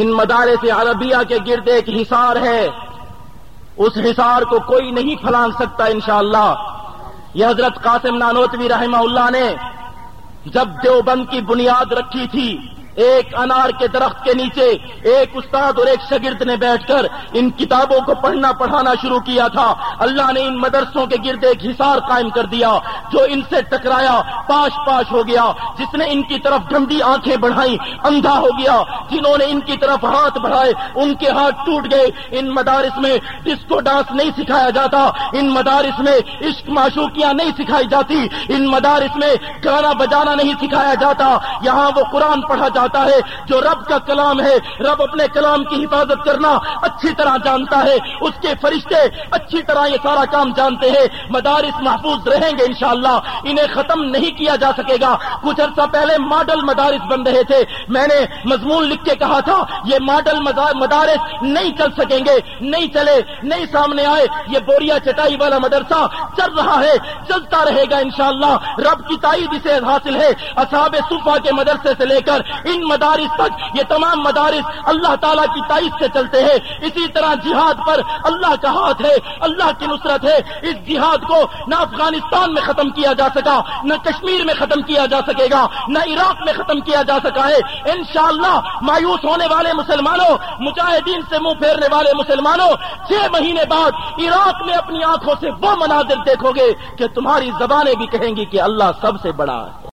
ان مدارس عربیہ کے گرد ایک حصار ہے۔ اس حصار کو کوئی نہیں پھلان سکتا انشاءاللہ۔ یہ حضرت قاسم نانوتوی رحمہ اللہ نے جب دیوبند کی بنیاد رکھی تھی ایک انار کے درخت کے نیچے ایک استاد اور ایک شگرد نے بیٹھ کر ان کتابوں کو پڑھنا پڑھانا شروع کیا تھا۔ اللہ نے ان مدرسوں کے گرد ایک حصار قائم کر دیا جو ان سے ٹکرایا، پاش پاش ہو گیا۔ جس نے ان کی طرف گندی آنکھیں بڑھائی اندھا ہو گیا۔ جنہوں نے ان کی طرف ہاتھ بڑھائے، ان کے ہاتھ ٹوٹ گئے۔ ان مدارس میں ڈسکو ڈانس نہیں سکھایا جاتا۔ ان مدارس میں عشق معشوقیاں نہیں سکھائی جاتی۔ ان مدارس میں گانا بجانا نہیں سکھایا جاتا۔ یہاں وہ قرآن پڑھا جاتا ہے، جو رب کا کلام ہے، رب اپنے کلام کی حفاظت کرنا اچھی طرح جانتا ہے۔ اس کے فرشتے اچھی طرح یہ سارا کام جانتے ہیں۔ مدارس محفوظ رہیں گے انشاءاللہ۔ انہیں ختم نہیں کیا جا سکے گا۔ کچھ عرصہ پہلے ماڈل مدارس بن رہے تھے۔ میں نے مضمون لکھ کے کہا تھا، یہ ماڈل مدارس نہیں چل سکیں گے۔ نہیں چلے، نہیں سامنے آئے۔ یہ بوریا چٹائی والا مدرسہ چل رہا ہے۔ چلتا رہے گا انشاءاللہ۔ رب کی تائید اسے حاصل ہے۔ اصحاب صفا کے مدرسے سے لے کر ان مدارس تک، یہ تمام مدارس اللہ تعالیٰ کی تائید سے چلتے ہیں۔ اسی طرح جہاد پر اللہ کا ہاتھ ہے، اللہ کی نصرت ہے۔ اس جہاد کو نہ افغانستان میں ختم کیا جا سکا، نہ کشمیر میں ختم کیا جا سکے گا، نہ عراق میں ختم کیا جا سکا ہے۔ انشاءاللہ مایوس ہونے والے مسلمانوں، مجاہدین سے منہ پھیرنے والے مسلمانوں، چھ مہینے بعد عراق میں اپنی آنکھوں سے وہ مناظر دیکھو گے کہ تمہاری زبانیں بھی کہیں گی کہ اللہ سب سے بڑا ہے۔